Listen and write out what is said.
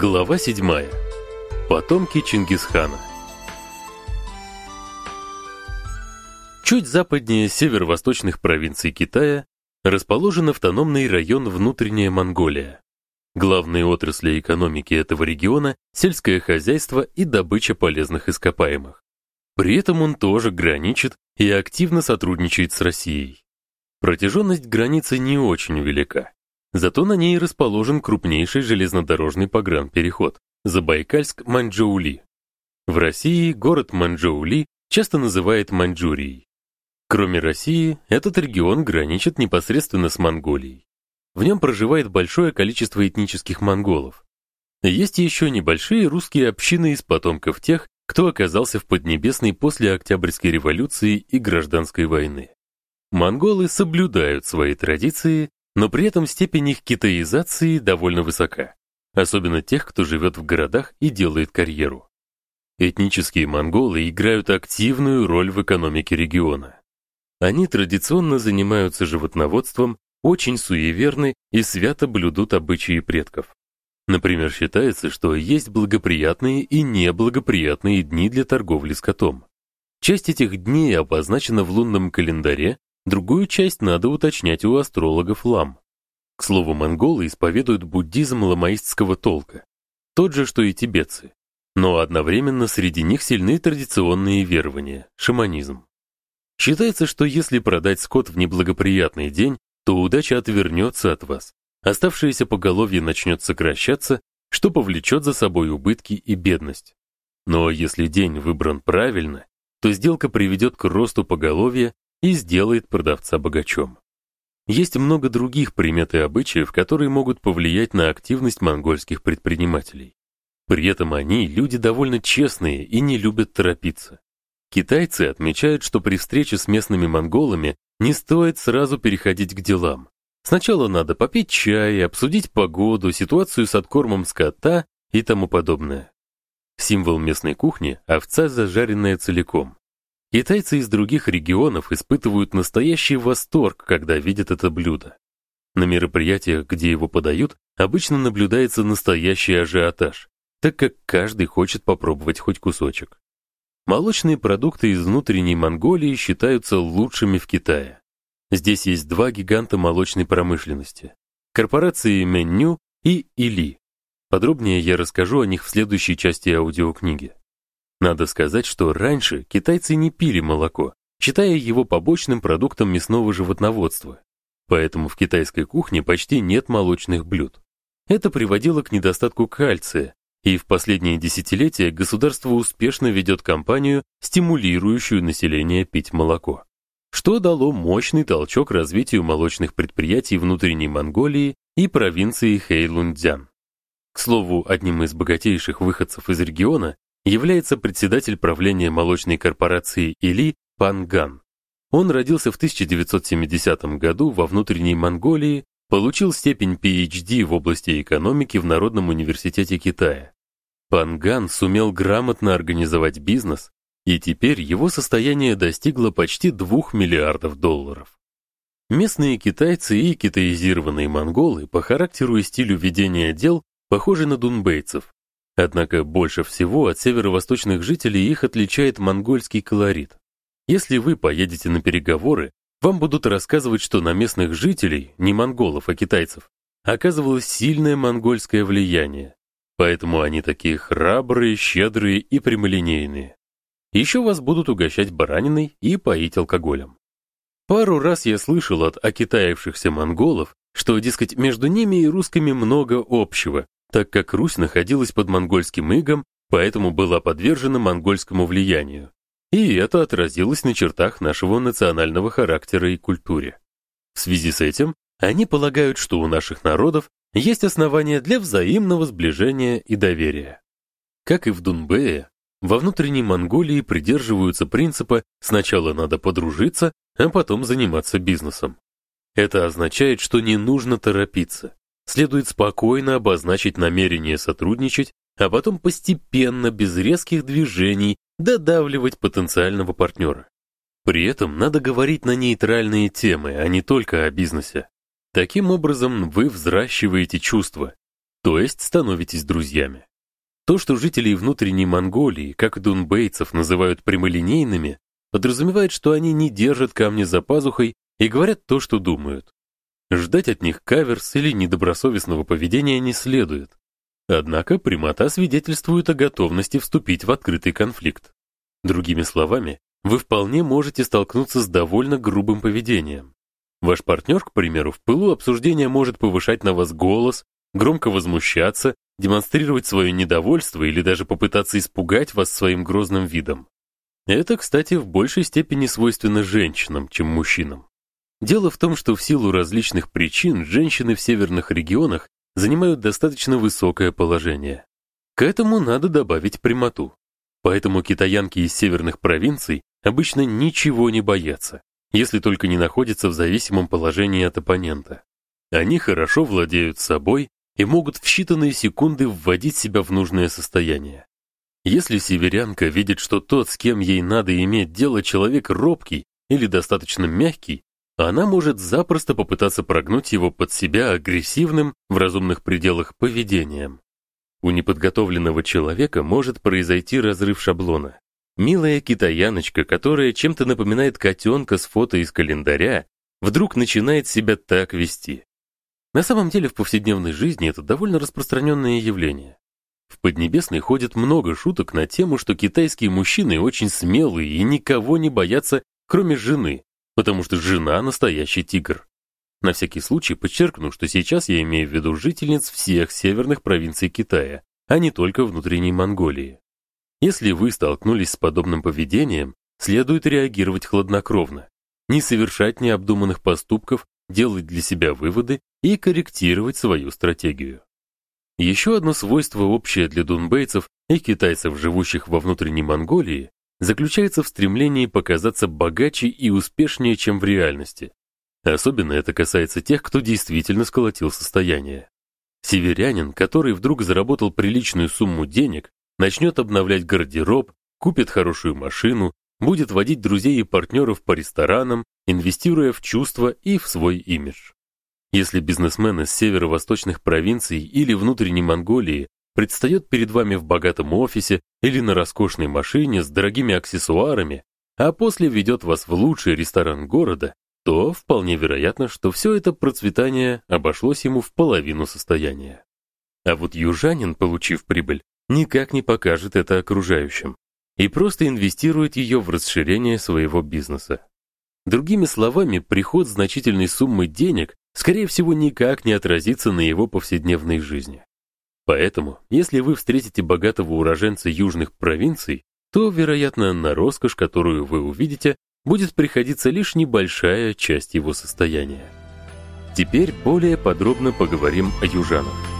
Глава 7. Потомки Чингисхана. Чуть западнее северо-восточных провинций Китая расположен автономный район Внутренняя Монголия. Главные отрасли экономики этого региона сельское хозяйство и добыча полезных ископаемых. При этом он тоже граничит и активно сотрудничает с Россией. Протяженность границы не очень велика. Зато на ней расположен крупнейший железнодорожный погранпереход Забайкальск-Маньчжоули. В России город Маньчжоули часто называют Маньчжурией. Кроме России, этот регион граничит непосредственно с Монголией. В нем проживает большое количество этнических монголов. Есть еще небольшие русские общины из потомков тех, кто оказался в Поднебесной после Октябрьской революции и гражданской войны. Монголы соблюдают свои традиции но при этом степень их китаизации довольно высока, особенно тех, кто живет в городах и делает карьеру. Этнические монголы играют активную роль в экономике региона. Они традиционно занимаются животноводством, очень суеверны и свято блюдут обычаи предков. Например, считается, что есть благоприятные и неблагоприятные дни для торговли скотом. Часть этих дней обозначена в лунном календаре Другую часть надо уточнять у астрологов лам. К слову, монголы исповедуют буддизм ламаистского толка, тот же, что и тибетцы. Но одновременно среди них сильны традиционные верования шаманизм. Считается, что если продать скот в неблагоприятный день, то удача отвернется от вас. Оставшееся поголовье начнет сокращаться, что повлечет за собой убытки и бедность. Но если день выбран правильно, то сделка приведет к росту поголовья и сделает продавца богачом. Есть много других примет и обычаев, которые могут повлиять на активность монгольских предпринимателей. При этом они люди довольно честные и не любят торопиться. Китайцы отмечают, что при встрече с местными монголами не стоит сразу переходить к делам. Сначала надо попить чай, обсудить погоду, ситуацию с откормом скота и тому подобное. Символ местной кухни овца, зажаренная целиком. Китайцы из других регионов испытывают настоящий восторг, когда видят это блюдо. На мероприятиях, где его подают, обычно наблюдается настоящий ажиотаж, так как каждый хочет попробовать хоть кусочек. Молочные продукты из внутренней Монголии считаются лучшими в Китае. Здесь есть два гиганта молочной промышленности: корпорации Менню и Или. Подробнее я расскажу о них в следующей части аудиокниги. Надо сказать, что раньше китайцы не пили молоко, считая его побочным продуктом мясного животноводства. Поэтому в китайской кухне почти нет молочных блюд. Это приводило к недостатку кальция, и в последние десятилетия государство успешно ведет кампанию, стимулирующую население пить молоко, что дало мощный толчок развитию молочных предприятий внутренней Монголии и провинции Хэйлунцзян. К слову, одним из богатейших выходцев из региона является председатель правления молочной корпорации Или Панган. Он родился в 1970 году во внутренней Монголии, получил степень PhD в области экономики в Народном университете Китая. Панган сумел грамотно организовать бизнес, и теперь его состояние достигло почти 2 миллиардов долларов. Местные китайцы и китаизированные монголы по характеру и стилю ведения дел похожи на дунбейцев, Однако больше всего от северо-восточных жителей их отличает монгольский колорит. Если вы поедете на переговоры, вам будут рассказывать, что на местных жителей, не монголов, а китайцев, оказывалось сильное монгольское влияние. Поэтому они такие храбрые, щедрые и прямолинейные. Еще вас будут угощать бараниной и поить алкоголем. Пару раз я слышал от окитаившихся монголов, что, дескать, между ними и русскими много общего, так как Русь находилась под монгольским игом, поэтому была подвержена монгольскому влиянию. И это отразилось на чертах нашего национального характера и культуре. В связи с этим они полагают, что у наших народов есть основания для взаимного сближения и доверия. Как и в Дунбэе, во внутренней Монголии придерживаются принципа сначала надо подружиться, а потом заниматься бизнесом. Это означает, что не нужно торопиться следует спокойно обозначить намерение сотрудничать, а потом постепенно, без резких движений, додавливать потенциального партнера. При этом надо говорить на нейтральные темы, а не только о бизнесе. Таким образом, вы взращиваете чувства. то есть становитесь друзьями. То, что жителей внутренней Монголии, как дунбейцев, называют прямолинейными, подразумевает, что они не держат камни за пазухой и говорят то, что думают. Ждать от них каверс или недобросовестного поведения не следует. Однако прямота свидетельствует о готовности вступить в открытый конфликт. Другими словами, вы вполне можете столкнуться с довольно грубым поведением. Ваш партнер, к примеру, в пылу обсуждения может повышать на вас голос, громко возмущаться, демонстрировать свое недовольство или даже попытаться испугать вас своим грозным видом. Это, кстати, в большей степени свойственно женщинам, чем мужчинам. Дело в том, что в силу различных причин женщины в северных регионах занимают достаточно высокое положение. К этому надо добавить прямоту. Поэтому китаянки из северных провинций обычно ничего не боятся, если только не находятся в зависимом положении от оппонента. Они хорошо владеют собой и могут в считанные секунды вводить себя в нужное состояние. Если северянка видит, что тот, с кем ей надо иметь дело, человек робкий или достаточно мягкий, она может запросто попытаться прогнуть его под себя агрессивным в разумных пределах поведением. У неподготовленного человека может произойти разрыв шаблона. Милая китаяночка, которая чем-то напоминает котенка с фото из календаря, вдруг начинает себя так вести. На самом деле в повседневной жизни это довольно распространенное явление. В Поднебесной ходит много шуток на тему, что китайские мужчины очень смелые и никого не боятся, кроме жены, потому что жена настоящий тигр. На всякий случай подчеркну, что сейчас я имею в виду жительниц всех северных провинций Китая, а не только внутренней Монголии. Если вы столкнулись с подобным поведением, следует реагировать хладнокровно, не совершать необдуманных поступков, делать для себя выводы и корректировать свою стратегию. Еще одно свойство общее для дунбейцев и китайцев, живущих во внутренней Монголии, заключается в стремлении показаться богаче и успешнее, чем в реальности. Особенно это касается тех, кто действительно сколотил состояние. Северянин, который вдруг заработал приличную сумму денег, начнет обновлять гардероб, купит хорошую машину, будет водить друзей и партнеров по ресторанам, инвестируя в чувства и в свой имидж. Если бизнесмен из северо-восточных провинций или внутренней Монголии предстает перед вами в богатом офисе или на роскошной машине с дорогими аксессуарами, а после ведет вас в лучший ресторан города, то вполне вероятно, что все это процветание обошлось ему в половину состояния. А вот южанин, получив прибыль, никак не покажет это окружающим и просто инвестирует ее в расширение своего бизнеса. Другими словами, приход значительной суммы денег, скорее всего, никак не отразится на его повседневной жизни. Поэтому, если вы встретите богатого уроженца южных провинций, то, вероятно, на роскошь, которую вы увидите, будет приходиться лишь небольшая часть его состояния. Теперь более подробно поговорим о южанах.